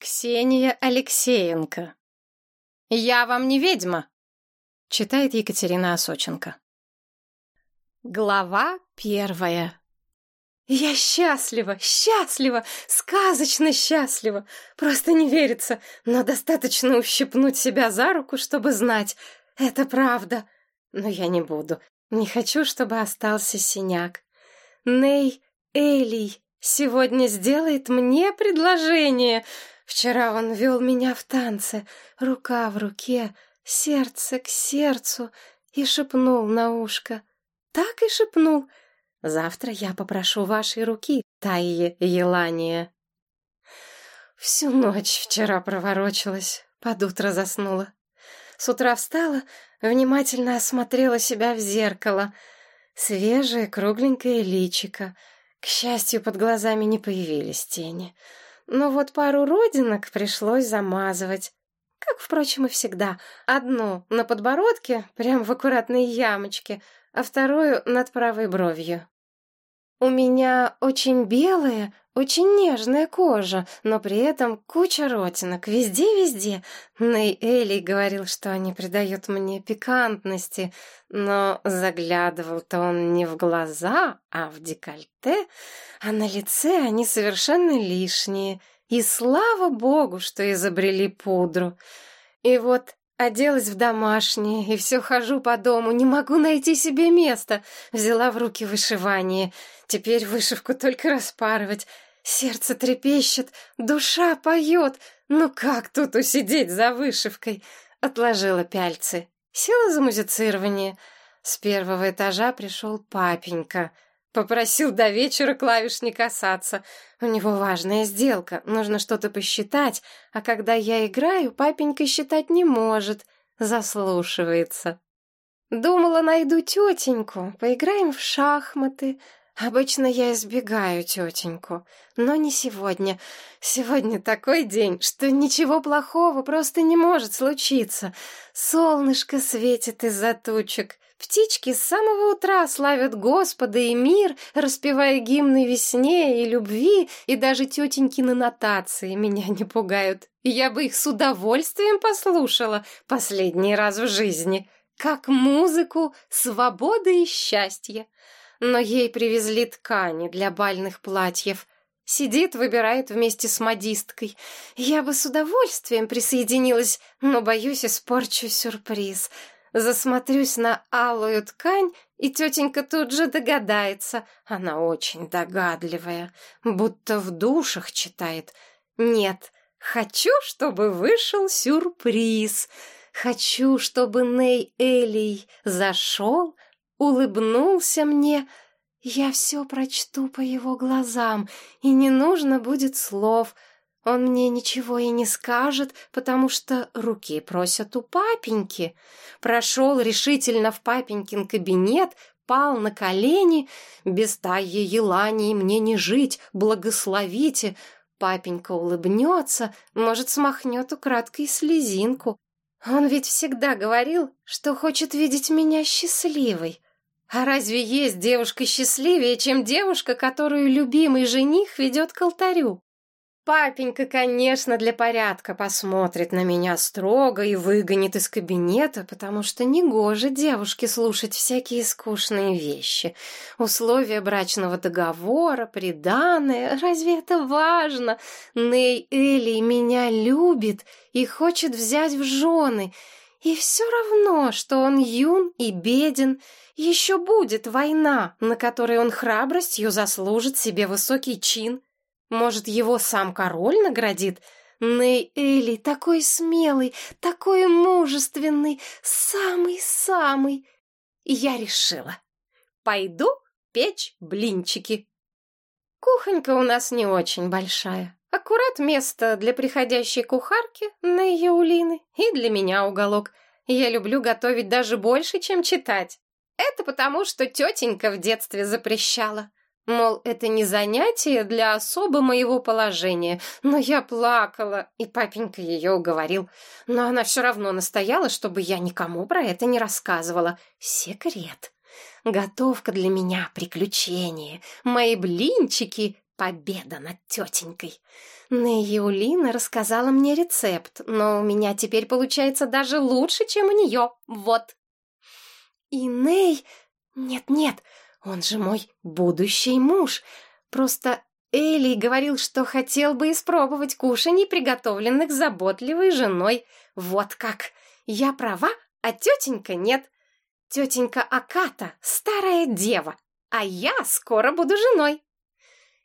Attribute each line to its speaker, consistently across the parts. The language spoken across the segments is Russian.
Speaker 1: Ксения Алексеенко. «Я вам не ведьма», — читает Екатерина Осоченко. Глава первая. Я счастлива, счастлива, сказочно счастлива. Просто не верится, но достаточно ущипнуть себя за руку, чтобы знать, это правда. Но я не буду, не хочу, чтобы остался синяк. Ней Элий сегодня сделает мне предложение — Вчера он вел меня в танце, рука в руке, сердце к сердцу, и шепнул на ушко. Так и шепнул. Завтра я попрошу вашей руки, Таие Елания. Всю ночь вчера проворочилась, под утро заснула. С утра встала, внимательно осмотрела себя в зеркало. Свежее, кругленькое личико. К счастью, под глазами не появились тени. Но вот пару родинок пришлось замазывать. Как, впрочем, и всегда. Одну на подбородке, прям в аккуратной ямочке, а вторую над правой бровью. У меня очень белая, очень нежная кожа, но при этом куча ротинок, везде-везде. Ней Элли говорил, что они придают мне пикантности, но заглядывал-то он не в глаза, а в декольте, а на лице они совершенно лишние. И слава богу, что изобрели пудру. И вот Оделась в домашнее и все хожу по дому, не могу найти себе места. Взяла в руки вышивание. Теперь вышивку только распарывать. Сердце трепещет, душа поет. Ну как тут усидеть за вышивкой? Отложила пяльцы. Села за музицирование. С первого этажа пришел папенька — Попросил до вечера клавиш не касаться. У него важная сделка, нужно что-то посчитать, а когда я играю, папенька считать не может, заслушивается. Думала, найду тетеньку, поиграем в шахматы. Обычно я избегаю тетеньку, но не сегодня. Сегодня такой день, что ничего плохого просто не может случиться. Солнышко светит из-за тучек. Птички с самого утра славят Господа и мир, распевая гимны весне и любви, и даже тетенькины нотации меня не пугают. Я бы их с удовольствием послушала последний раз в жизни, как музыку свободы и счастья. Но ей привезли ткани для бальных платьев. Сидит, выбирает вместе с модисткой. Я бы с удовольствием присоединилась, но, боюсь, испорчу сюрприз — Засмотрюсь на алую ткань, и тетенька тут же догадается. Она очень догадливая, будто в душах читает. Нет, хочу, чтобы вышел сюрприз. Хочу, чтобы Ней Элей зашел, улыбнулся мне. Я все прочту по его глазам, и не нужно будет слов — он мне ничего и не скажет, потому что руки просят у папеньки. Прошел решительно в папенькин кабинет, пал на колени. Без Таи Елании мне не жить, благословите. Папенька улыбнется, может, смахнет украдкой слезинку. Он ведь всегда говорил, что хочет видеть меня счастливой. А разве есть девушка счастливее, чем девушка, которую любимый жених ведет к алтарю? Папенька, конечно, для порядка посмотрит на меня строго и выгонит из кабинета, потому что негоже девушке слушать всякие скучные вещи. Условия брачного договора, приданое, разве это важно? Ней Элли меня любит и хочет взять в жены. И все равно, что он юн и беден, еще будет война, на которой он храбростью заслужит себе высокий чин. Может, его сам король наградит? Ней Элли такой смелый, такой мужественный, самый-самый. Я решила. Пойду печь блинчики. Кухонька у нас не очень большая. Аккурат место для приходящей кухарки на ее улины и для меня уголок. Я люблю готовить даже больше, чем читать. Это потому, что тетенька в детстве запрещала. Мол, это не занятие для особо моего положения. Но я плакала, и папенька ее уговорил. Но она все равно настояла, чтобы я никому про это не рассказывала. Секрет. Готовка для меня — приключение. Мои блинчики — Победа над тетенькой. Неюлина рассказала мне рецепт, но у меня теперь получается даже лучше, чем у нее. Вот. И Ней... Нет-нет, он же мой будущий муж. Просто Элли говорил, что хотел бы испробовать кушаний, приготовленных заботливой женой. Вот как. Я права, а тетенька нет. Тетенька Аката — старая дева, а я скоро буду женой.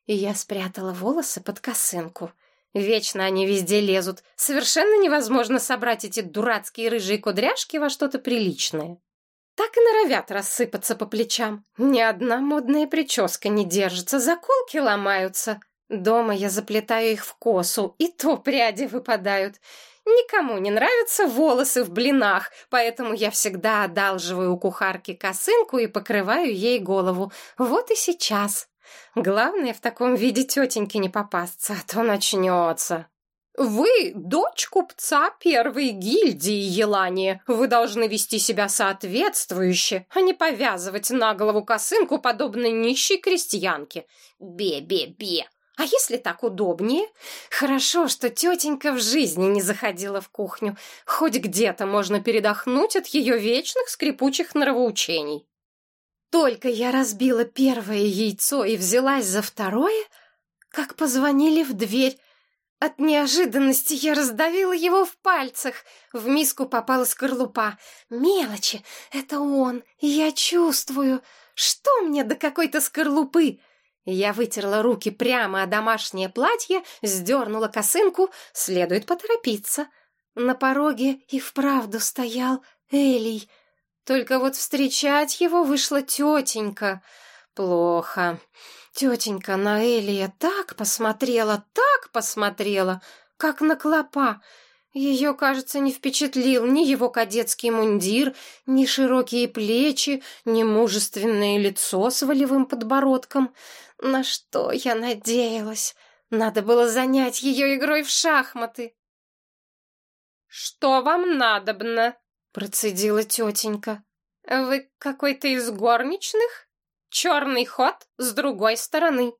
Speaker 1: И я спрятала волосы под косынку. Вечно они везде лезут. Совершенно невозможно собрать эти дурацкие рыжие кудряшки во что-то приличное. Так и норовят рассыпаться по плечам. Ни одна модная прическа не держится, заколки ломаются. Дома я заплетаю их в косу, и то пряди выпадают. Никому не нравятся волосы в блинах, поэтому я всегда одалживаю у кухарки косынку и покрываю ей голову. Вот и сейчас. Главное в таком виде тетеньке не попасться, а то начнется. «Вы дочь купца первой гильдии Елания. Вы должны вести себя соответствующе, а не повязывать на голову косынку, подобно нищей крестьянке. Бе-бе-бе. А если так удобнее? Хорошо, что тетенька в жизни не заходила в кухню. Хоть где-то можно передохнуть от ее вечных скрипучих нравоучений». Только я разбила первое яйцо и взялась за второе, как позвонили в дверь, от неожиданности я раздавила его в пальцах. В миску попала скорлупа. Мелочи, это он, я чувствую. Что мне до какой-то скорлупы? Я вытерла руки прямо о домашнее платье, сдернула косынку, следует поторопиться. На пороге и вправду стоял Элий. Только вот встречать его вышла тетенька. Плохо. Тетенька на Элия так посмотрела, так посмотрела, как на клопа. Ее, кажется, не впечатлил ни его кадетский мундир, ни широкие плечи, ни мужественное лицо с волевым подбородком. На что я надеялась? Надо было занять ее игрой в шахматы. «Что вам надобно?» — процедила тетенька. «Вы какой-то из горничных?» Черный ход с другой стороны.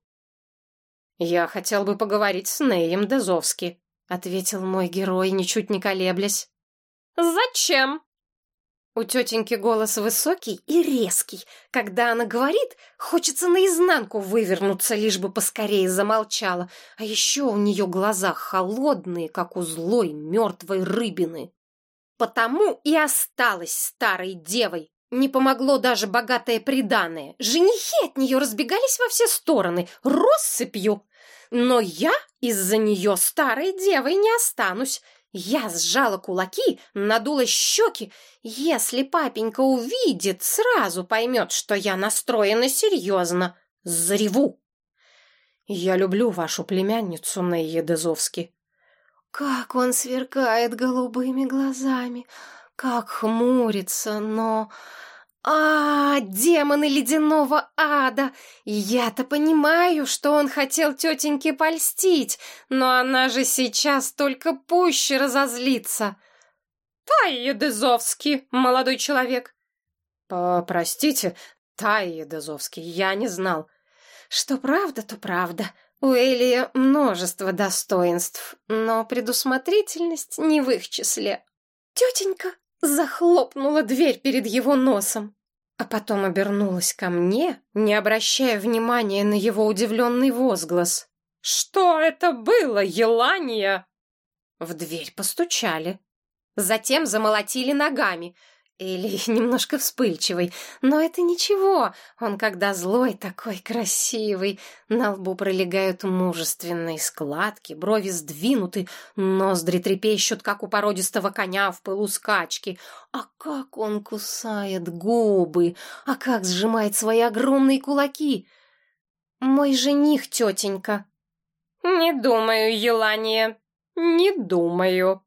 Speaker 1: «Я хотел бы поговорить с Неем Дезовски», — ответил мой герой, ничуть не колеблясь. «Зачем?» У тетеньки голос высокий и резкий. Когда она говорит, хочется наизнанку вывернуться, лишь бы поскорее замолчала. А еще у нее глаза холодные, как у злой мертвой рыбины. Потому и осталась старой девой, не помогло даже богатое приданое. Женихи от нее разбегались во все стороны, россыпью. Но я из-за нее старой девой не останусь. Я сжала кулаки, надула щеки. Если папенька увидит, сразу поймет, что я настроена серьезно. Зареву. Я люблю вашу племянницу Нейе Дезовски. Как он сверкает голубыми глазами как хмурится, но... А, демоны ледяного ада! Я-то понимаю, что он хотел тетеньке польстить, но она же сейчас только пуще разозлится. Тайя Дезовский, молодой человек. Простите, Тайя Дезовский, я не знал. Что правда, то правда. У Элия множество достоинств, но предусмотрительность не в их числе. Тетенька, захлопнула дверь перед его носом, а потом обернулась ко мне, не обращая внимания на его удивленный возглас. «Что это было, Елания?» В дверь постучали. Затем замолотили ногами — или немножко вспыльчивый, но это ничего. Он, когда злой, такой красивый. На лбу пролегают мужественные складки, брови сдвинуты, ноздри трепещут, как у породистого коня в пылу скачки. А как он кусает губы, а как сжимает свои огромные кулаки. Мой жених, тетенька. Не думаю, Елания, не думаю.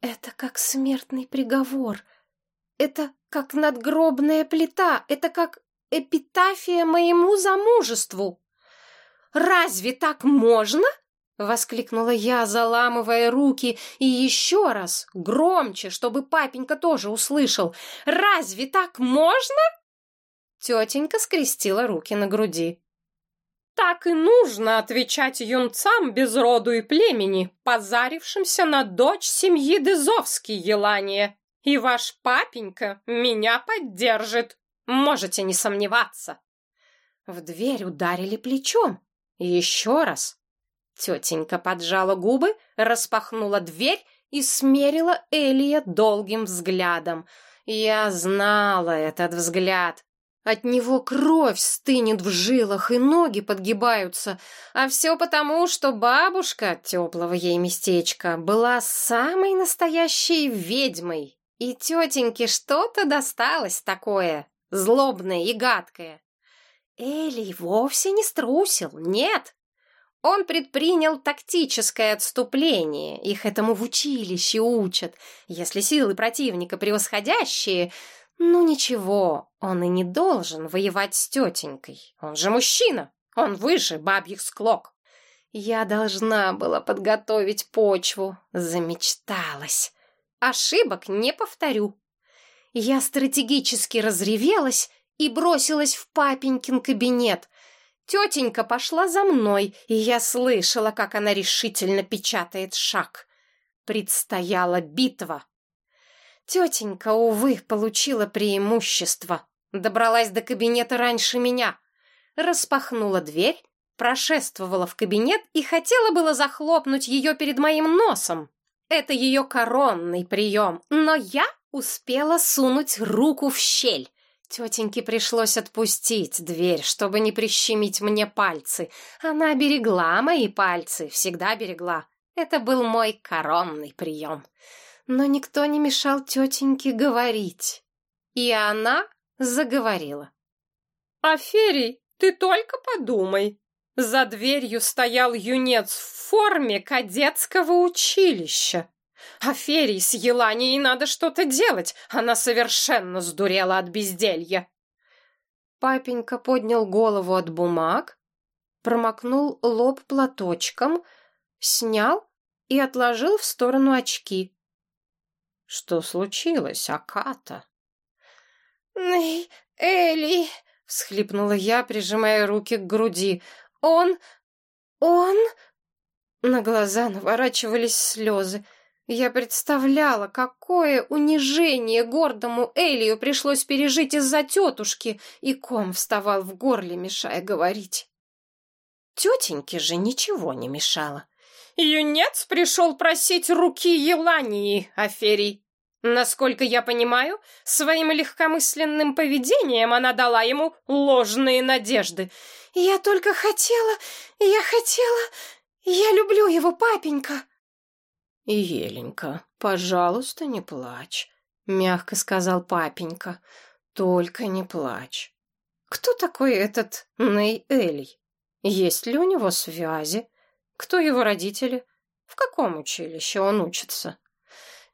Speaker 1: Это как смертный приговор — это как надгробная плита, это как эпитафия моему замужеству. Разве так можно? Воскликнула я, заламывая руки, и еще раз, громче, чтобы папенька тоже услышал. «Разве так можно?» Тетенька скрестила руки на груди. Так и нужно отвечать юнцам без роду и племени, позарившимся на дочь семьи Дезовский, Елания. И ваш папенька меня поддержит. Можете не сомневаться. В дверь ударили плечом. Еще раз. Тетенька поджала губы, распахнула дверь и смерила Элия долгим взглядом. Я знала этот взгляд. От него кровь стынет в жилах и ноги подгибаются. А все потому, что бабушка теплого ей местечка была самой настоящей ведьмой. И тетеньке что-то досталось такое, злобное и гадкое. Элли вовсе не струсил, нет. Он предпринял тактическое отступление. Их этому в училище учат. Если силы противника превосходящие, ну ничего, он и не должен воевать с тетенькой. Он же мужчина, он выше бабьих склок. Я должна была подготовить почву. Замечталась. Ошибок не повторю. Я стратегически разревелась и бросилась в папенькин кабинет. Тетенька пошла за мной, и я слышала, как она решительно печатает шаг. Предстояла битва. Тетенька, увы, получила преимущество. Добралась до кабинета раньше меня. Распахнула дверь, прошествовала в кабинет и хотела было захлопнуть ее перед моим носом. Это ее коронный прием, но я успела сунуть руку в щель. Тетеньке пришлось отпустить дверь, чтобы не прищемить мне пальцы. Она берегла мои пальцы, всегда берегла. Это был мой коронный прием но никто не мешал тетеньке говорить. И она заговорила. «Аферий, ты только подумай. За дверью стоял юнец в форме кадетского училища. Аферий с Еланией надо что-то делать, она совершенно сдурела от безделья». Папенька поднял голову от бумаг, промокнул лоб платочком, снял и отложил в сторону очки. Что случилось, Аката? «Эй, Элли!» — всхлипнула я, прижимая руки к груди. «Он... он...» На глаза наворачивались слезы. Я представляла, какое унижение гордому Элию пришлось пережить из-за тетушки, и ком вставал в горле, мешая говорить. Тетеньке же ничего не мешало. Юнец пришел просить руки Елании, Аферий. Насколько я понимаю, своим легкомысленным поведением она дала ему ложные надежды. Я только хотела, я хотела, я люблю его, папенька. Еленька, пожалуйста, не плачь, мягко сказал папенька. Только не плачь. Кто такой этот Ней Элей? Есть ли у него связи? Кто его родители? В каком училище он учится?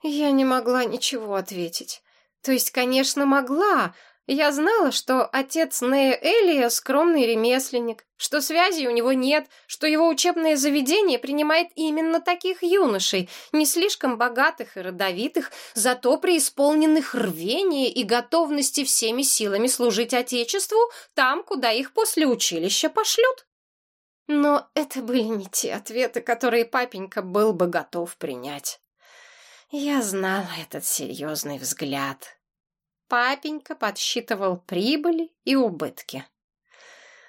Speaker 1: Я не могла ничего ответить. То есть, конечно, могла. Я знала, что отец Нея Элия скромный ремесленник, что связи у него нет, что его учебное заведение принимает именно таких юношей, не слишком богатых и родовитых, зато преисполненных рвения и готовности всеми силами служить Отечеству там, куда их после училища пошлют. Но это были не те ответы, которые папенька был бы готов принять. Я знала этот серьезный взгляд. Папенька подсчитывал прибыли и убытки.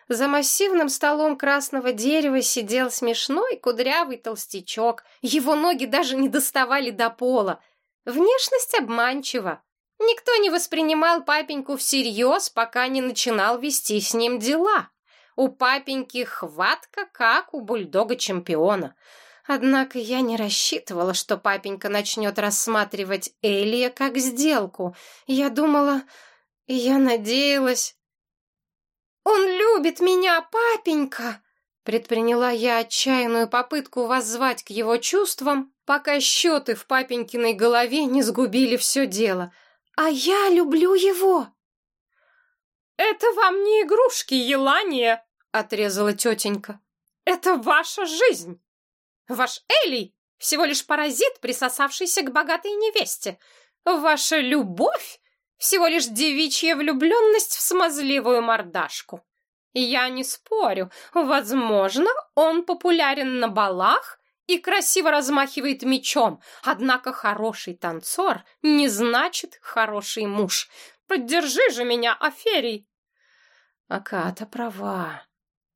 Speaker 1: За массивным столом красного дерева сидел смешной кудрявый толстячок. Его ноги даже не доставали до пола. Внешность обманчива. Никто не воспринимал папеньку всерьез, пока не начинал вести с ним дела. У папеньки хватка, как у бульдога-чемпиона. Однако я не рассчитывала, что папенька начнет рассматривать Элия как сделку. Я думала... Я надеялась... «Он любит меня, папенька!» Предприняла я отчаянную попытку воззвать к его чувствам, пока счеты в папенькиной голове не сгубили все дело. «А я люблю его!» «Это вам не игрушки, Елания!» — отрезала тетенька. «Это ваша жизнь! Ваш Элли всего лишь паразит, присосавшийся к богатой невесте. Ваша любовь всего лишь девичья влюбленность в смазливую мордашку. Я не спорю, возможно, он популярен на балах и красиво размахивает мечом, однако хороший танцор не значит хороший муж. Поддержи же меня, Аферий!»
Speaker 2: Аката права.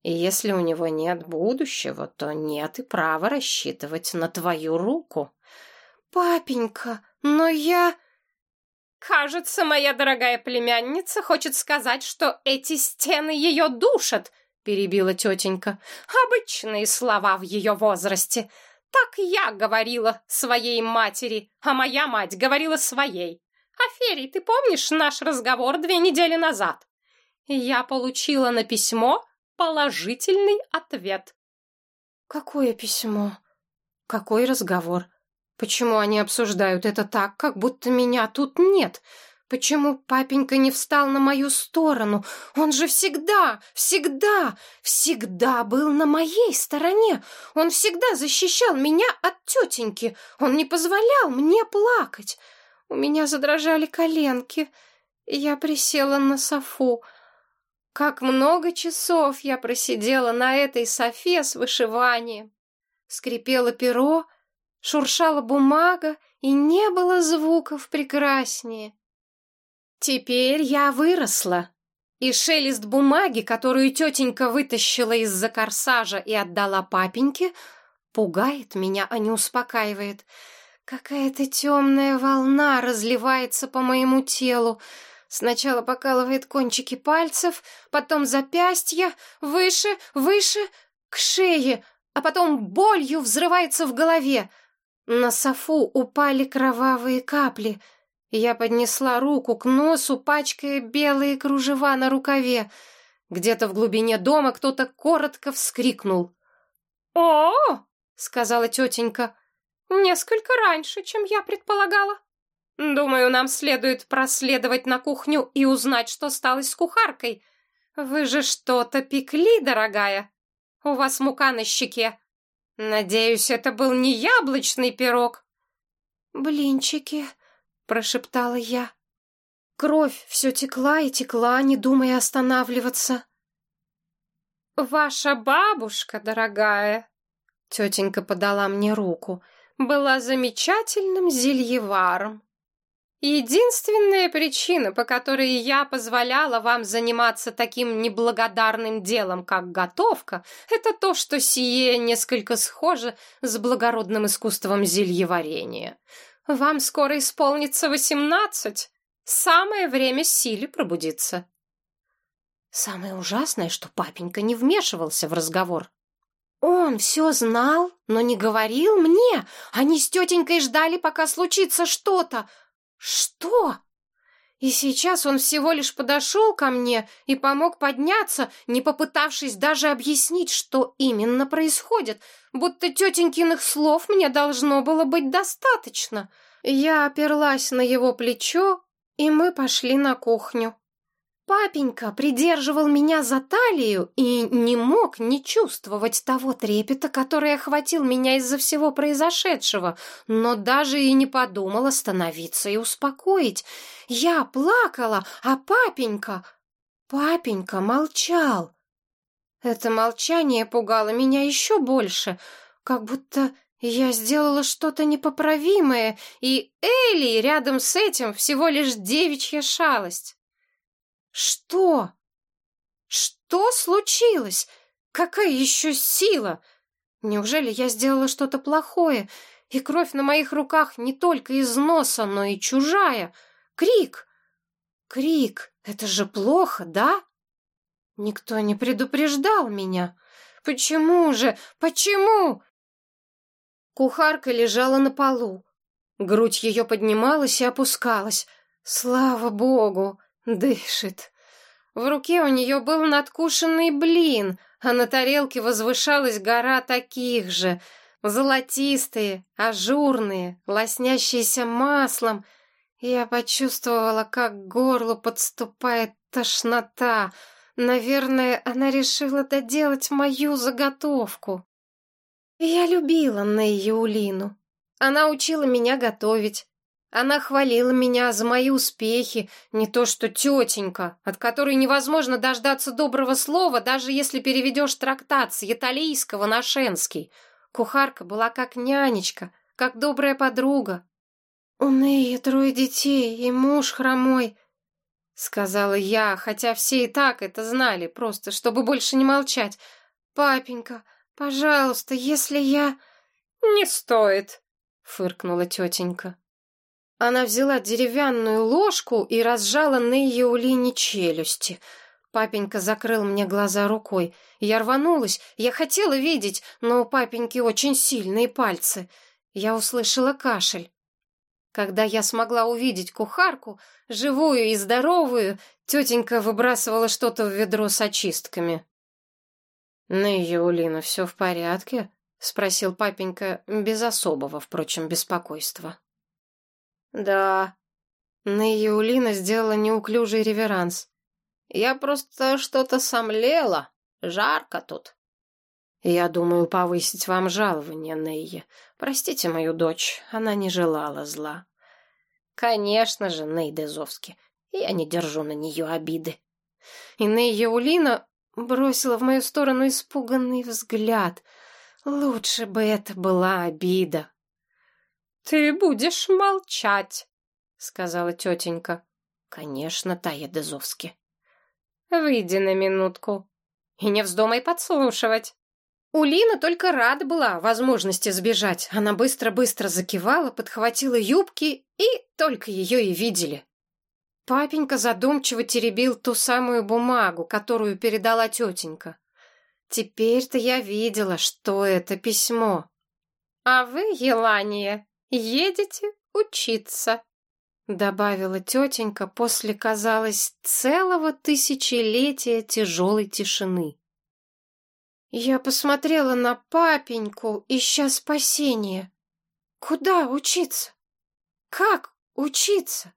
Speaker 2: И если у него нет будущего, то нет и права рассчитывать на твою руку.
Speaker 1: «Папенька, но я...» «Кажется, моя дорогая племянница хочет сказать, что эти стены ее душат», — перебила тетенька. «Обычные слова в ее возрасте. Так я говорила своей матери, а моя мать говорила своей. Аферий, ты помнишь наш разговор две недели назад? Я получила на письмо положительный ответ».
Speaker 2: «Какое письмо? Какой разговор?» Почему они обсуждают это так, как будто меня тут нет? Почему папенька не встал на мою сторону? Он же всегда, всегда, всегда был на моей стороне. Он всегда защищал меня от тетеньки. Он не позволял мне плакать. У меня задрожали коленки. Я присела на софу. Как много часов я просидела на этой софе с вышиванием. Скрипело перо, шуршала бумага, и не было звуков прекраснее. Теперь я выросла, и шелест бумаги, которую тетенька вытащила из-за корсажа и отдала папеньке, пугает меня, а не успокаивает. Какая-то темная волна разливается по моему телу. Сначала покалывает кончики пальцев, потом запястья, выше, выше, к шее, а потом болью взрывается в голове — на софу упали кровавые капли. Я поднесла руку к носу, пачкая белые кружева на рукаве. Где-то в глубине дома кто-то коротко вскрикнул.
Speaker 1: «О!», -о — сказала тетенька. «Несколько раньше, чем я предполагала. Думаю, нам следует проследовать на кухню и узнать, что стало с кухаркой. Вы же что-то пекли, дорогая. У вас мука на щеке. Надеюсь, это был не яблочный пирог.
Speaker 2: Блинчики, прошептала я. Кровь все текла и текла, не думая останавливаться.
Speaker 1: Ваша бабушка, дорогая, тетенька подала мне руку, была замечательным зельеваром. Единственная причина, по которой я позволяла вам заниматься таким неблагодарным делом, как готовка, это то, что сие несколько схоже с благородным искусством зельеварения. Вам скоро исполнится восемнадцать. Самое время силе пробудиться.
Speaker 2: Самое ужасное, что папенька не вмешивался в разговор. Он все знал, но не говорил мне. Они с тетенькой ждали, пока случится что-то, «Что?» И сейчас он всего лишь подошел ко мне и помог подняться, не попытавшись даже объяснить, что именно происходит, будто тетенькиных слов мне должно было быть достаточно. Я оперлась на его плечо, и мы пошли на кухню. Папенька придерживал меня за талию и не мог не чувствовать того трепета, который охватил меня из-за всего произошедшего, но даже и не подумал остановиться и успокоить. Я плакала, а папенька... Папенька молчал. Это молчание пугало меня еще больше, как будто я сделала что-то непоправимое, и Элли рядом с этим всего лишь девичья шалость. Что? Что случилось? Какая еще сила? Неужели я сделала что-то плохое, и кровь на моих руках не только из носа, но и чужая? Крик! Крик! Это же плохо, да? Никто не предупреждал меня. Почему же? Почему? Кухарка лежала на полу. Грудь ее поднималась и опускалась. Слава богу! Дышит. В руке у нее был надкушенный блин, а на тарелке возвышалась гора таких же. Золотистые, ажурные, лоснящиеся маслом. Я почувствовала, как к горлу подступает тошнота. Наверное, она решила доделать мою заготовку. Я любила Нейю Улину. Она учила меня готовить. Она хвалила меня за мои успехи, не то что тетенька, от которой невозможно дождаться доброго слова, даже если переведешь трактат с италийского на шенский. Кухарка была как нянечка, как добрая подруга. «У Неи трое детей и муж хромой», — сказала я, хотя все и так это знали, просто чтобы больше не молчать. «Папенька, пожалуйста, если я...»
Speaker 1: «Не стоит», —
Speaker 2: фыркнула тетенька. Она взяла деревянную ложку и разжала на ее улине челюсти. Папенька закрыл мне глаза рукой. Я рванулась, я хотела видеть, но у папеньки очень сильные пальцы. Я услышала кашель. Когда я смогла увидеть кухарку, живую и здоровую, тетенька выбрасывала что-то в ведро с очистками. «На ее Улина все в порядке?» — спросил папенька без особого, впрочем, беспокойства. «Да». Наиулина сделала неуклюжий реверанс. «Я просто что-то сомлела. Жарко тут». «Я думаю повысить вам жалование, Нейе. Простите мою дочь, она не желала зла». «Конечно же, Ней Дезовски, я не держу на нее обиды». И Нейя Улина бросила в мою сторону испуганный взгляд. Лучше бы это была обида.
Speaker 1: «Ты будешь молчать», — сказала тетенька.
Speaker 2: «Конечно, Тая Дезовски».
Speaker 1: «Выйди на минутку и не вздумай подслушивать».
Speaker 2: Улина только рада была возможности сбежать. Она быстро-быстро закивала, подхватила юбки, и только ее и видели. Папенька задумчиво теребил ту самую бумагу, которую передала тетенька. Теперь-то я видела, что это письмо.
Speaker 1: «А вы, Елания, едете учиться», — добавила тетенька после, казалось, целого тысячелетия тяжелой тишины.
Speaker 2: Я посмотрела на папеньку, ища спасения. Куда учиться? Как учиться?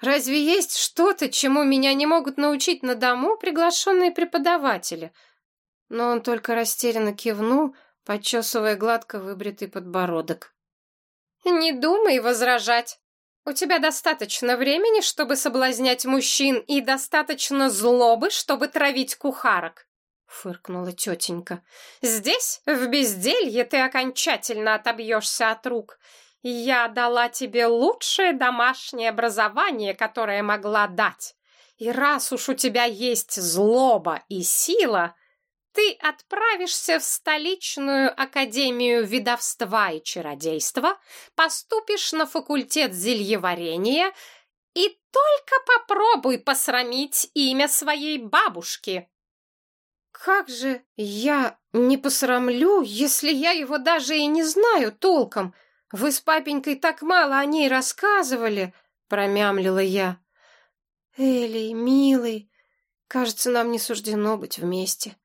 Speaker 2: Разве есть что-то, чему меня не могут научить на дому приглашенные преподаватели? Но он только растерянно кивнул, подчесывая гладко выбритый подбородок.
Speaker 1: «Не думай возражать. У тебя достаточно времени, чтобы соблазнять мужчин, и достаточно злобы, чтобы травить кухарок», — фыркнула тетенька. «Здесь, в безделье, ты окончательно отобьешься от рук. Я дала тебе лучшее домашнее образование, которое могла дать. И раз уж у тебя есть злоба и сила, ты отправишься в столичную академию видовства и чародейства, поступишь на факультет зельеварения и только попробуй посрамить имя своей бабушки.
Speaker 2: Как же я не посрамлю, если я его даже и не знаю толком? Вы с папенькой так мало о ней рассказывали, промямлила я. Элли, милый, кажется, нам не суждено быть вместе.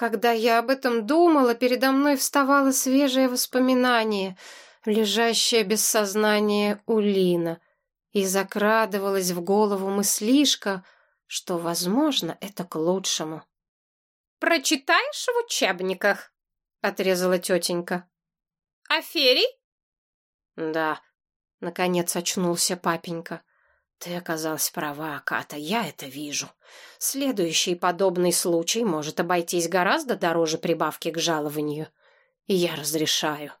Speaker 2: Когда я об этом думала, передо мной вставало свежее воспоминание, лежащее без сознания Улина, и закрадывалась в голову мыслишка, что, возможно, это к лучшему.
Speaker 1: «Прочитаешь в учебниках?» — отрезала тетенька. «А Ферий?»
Speaker 2: «Да», — наконец очнулся папенька. Ты оказалась права, Ката, я это вижу. Следующий подобный случай может обойтись гораздо дороже прибавки к жалованию. И я разрешаю.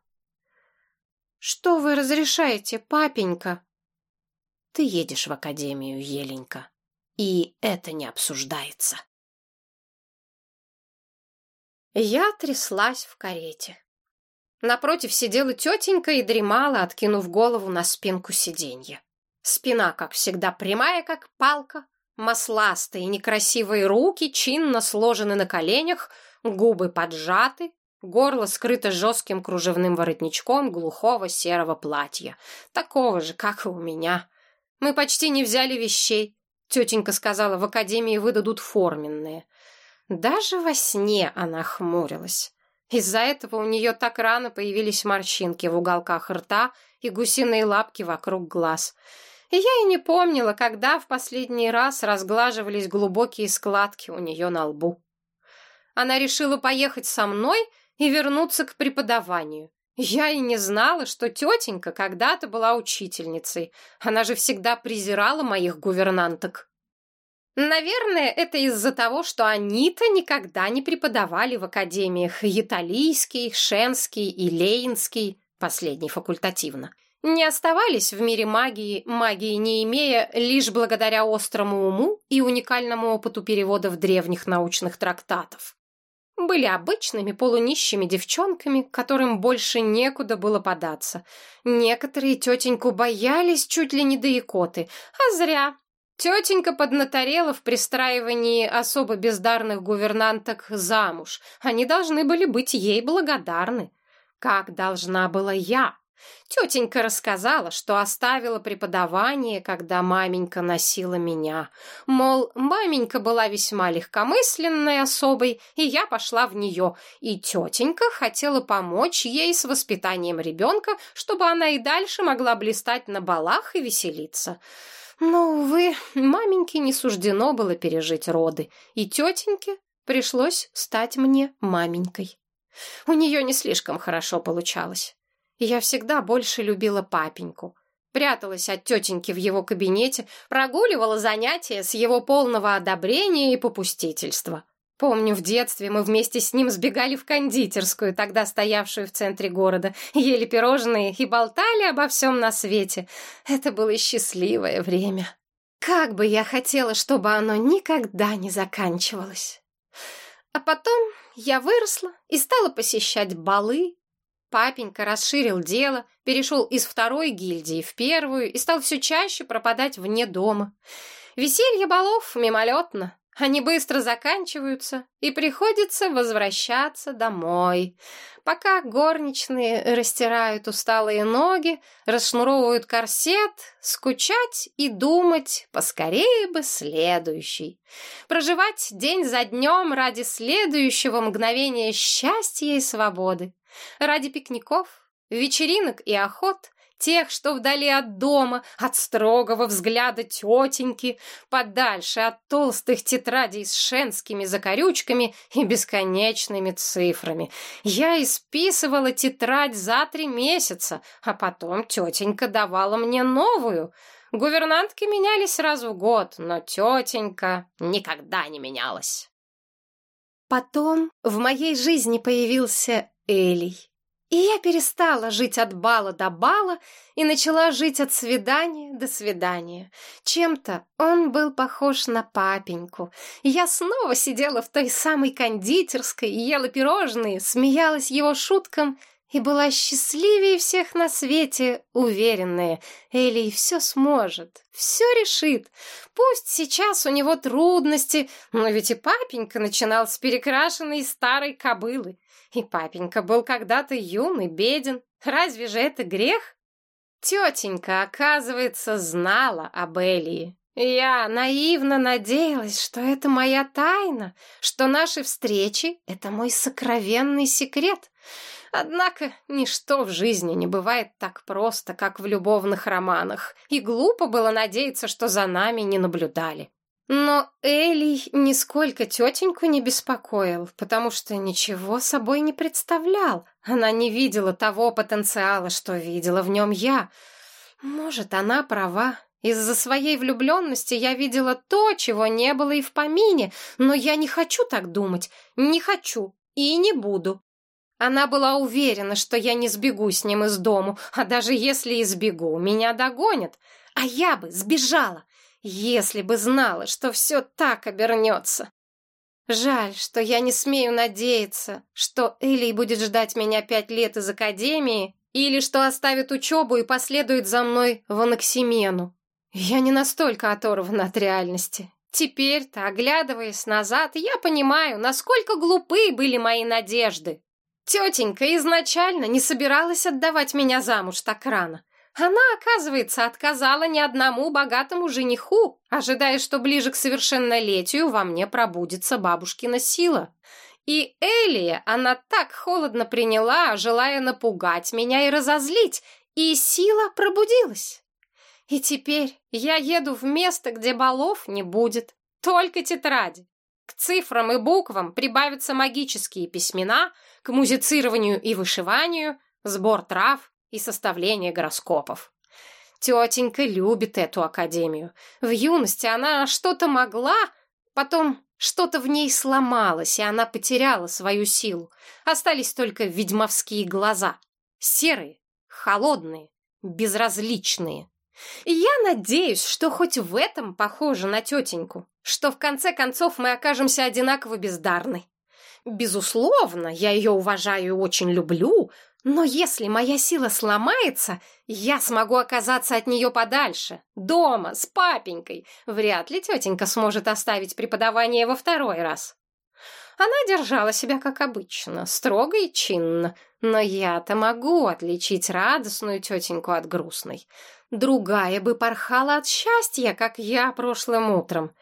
Speaker 2: Что вы разрешаете, папенька? Ты едешь в академию, Еленька. И это не обсуждается. Я тряслась в карете. Напротив сидела тетенька и дремала, откинув голову на спинку сиденья. Спина, как всегда, прямая, как палка, масластые некрасивые руки чинно сложены на коленях, губы поджаты, горло скрыто жестким кружевным воротничком глухого серого платья, такого же, как и у меня. Мы почти не взяли вещей. Тетенька сказала, в академии выдадут форменные. Даже во сне она хмурилась. Из-за этого у нее так рано появились морщинки в уголках рта и гусиные лапки вокруг глаз — и я и не помнила, когда в последний раз разглаживались глубокие складки у нее на лбу. Она решила поехать со мной и вернуться к преподаванию. Я и не знала, что тетенька когда-то была учительницей. Она же всегда презирала моих гувернанток. Наверное, это из-за того, что они-то никогда не преподавали в академиях Яталийский, Шенский и Лейнский, последний факультативно. Не оставались в мире магии, магии не имея, лишь благодаря острому уму и уникальному опыту переводов древних научных трактатов были обычными полунищими девчонками, которым больше некуда было податься. Некоторые тетеньку боялись чуть ли не до икоты, а зря. Тетенька поднаторела в пристраивании особо бездарных гувернанток замуж. Они должны были быть ей благодарны. Как должна была я? Тетенька рассказала, что оставила преподавание, когда маменька носила меня. Мол, маменька была весьма легкомысленной особой, и я пошла в нее, и тетенька хотела помочь ей с воспитанием ребенка, чтобы она и дальше могла блистать на балах и веселиться. Но, увы, маменьке не суждено было пережить роды, и тетеньке пришлось стать мне маменькой. У нее не слишком хорошо получалось я всегда больше любила папеньку. Пряталась от тетеньки в его кабинете, прогуливала занятия с его полного одобрения и попустительства. Помню, в детстве мы вместе с ним сбегали в кондитерскую, тогда стоявшую в центре города, ели пирожные и болтали обо всем на свете. Это было счастливое время. Как бы я хотела, чтобы оно никогда не заканчивалось. А потом я выросла и стала посещать балы, Папенька расширил дело, перешел из второй гильдии в первую и стал все чаще пропадать вне дома. Веселье балов мимолетно, они быстро заканчиваются, и приходится возвращаться домой. Пока горничные растирают усталые ноги, расшнуровывают корсет, скучать и думать, поскорее бы следующий. Проживать день за днем ради следующего мгновения счастья и свободы. Ради пикников, вечеринок и охот, тех, что вдали от дома, от строгого взгляда тетеньки, подальше от толстых тетрадей с шенскими закорючками и бесконечными цифрами. Я исписывала тетрадь за три месяца, а потом тетенька давала мне новую. Гувернантки менялись раз в год, но тетенька никогда не менялась. Потом в моей жизни появился Элей. И я перестала жить от бала до бала и начала жить от свидания до свидания. Чем-то он был похож на папеньку. Я снова сидела в той самой кондитерской, ела пирожные, смеялась его шуткам и была счастливее всех на свете, уверенная, Элли все сможет, все решит. Пусть сейчас у него трудности, но ведь и папенька начинал с перекрашенной старой кобылы. И папенька был когда-то юный, беден. Разве же это грех? Тетенька, оказывается, знала об Элии. Я наивно надеялась, что это моя тайна, что наши встречи — это мой сокровенный секрет. Однако ничто в жизни не бывает так просто, как в любовных романах, и глупо было надеяться, что за нами не наблюдали. Но Элли нисколько тетеньку не беспокоил, потому что ничего собой не представлял. Она не видела того потенциала, что видела в нем я. Может, она права. Из-за своей влюбленности я видела то, чего не было и в помине, но я не хочу так думать, не хочу и не буду. Она была уверена, что я не сбегу с ним из дому, а даже если и сбегу, меня догонят. А я бы сбежала, если бы знала, что все так обернется. Жаль, что я не смею надеяться, что Элли будет ждать меня пять лет из академии или что оставит учебу и последует за мной в Анаксимену. Я не настолько оторвана от реальности. Теперь-то, оглядываясь назад, я понимаю, насколько глупы были мои надежды. Тетенька изначально не собиралась отдавать меня замуж так рано. Она, оказывается, отказала ни одному богатому жениху, ожидая, что ближе к совершеннолетию во мне пробудится бабушкина сила. И Элия она так холодно приняла, желая напугать меня и разозлить, и сила пробудилась. И теперь я еду в место, где балов не будет, только тетради. К цифрам и буквам прибавятся магические письмена, к музицированию и вышиванию сбор трав и составление гороскопов. Тетенька любит эту академию. В юности она что-то могла, потом что-то в ней сломалось, и она потеряла свою силу. Остались только ведьмовские глаза. Серые, холодные, безразличные. И я надеюсь, что хоть в этом похоже на тетеньку, что в конце концов мы окажемся одинаково бездарны. Безусловно, я ее уважаю и очень люблю, но если моя сила сломается, я смогу оказаться от нее подальше, дома, с папенькой. Вряд ли тетенька сможет оставить преподавание во второй раз. Она держала себя как обычно, строго и чинно, но я-то могу отличить радостную тетеньку от грустной. Другая бы порхала от счастья, как я прошлым утром.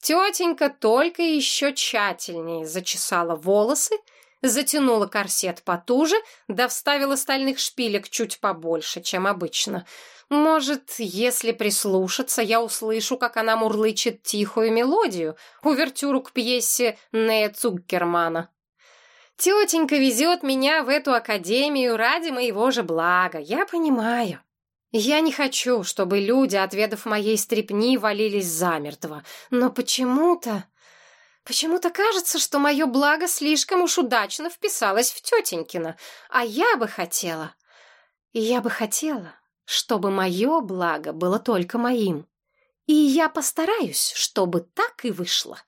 Speaker 2: Тетенька только еще тщательнее зачесала волосы, затянула корсет потуже, да вставила стальных шпилек чуть побольше, чем обычно. Может, если прислушаться, я услышу, как она мурлычет тихую мелодию, увертюру к пьесе Нея Цуккермана. Тетенька везет меня в эту академию ради моего же блага, я понимаю. Я не хочу, чтобы люди, отведав моей стрепни, валились замертво. Но почему-то... Почему-то кажется, что мое благо слишком уж удачно вписалось в тетенькино. А я бы хотела... Я бы хотела, чтобы мое благо было только моим. И я постараюсь, чтобы так и вышло.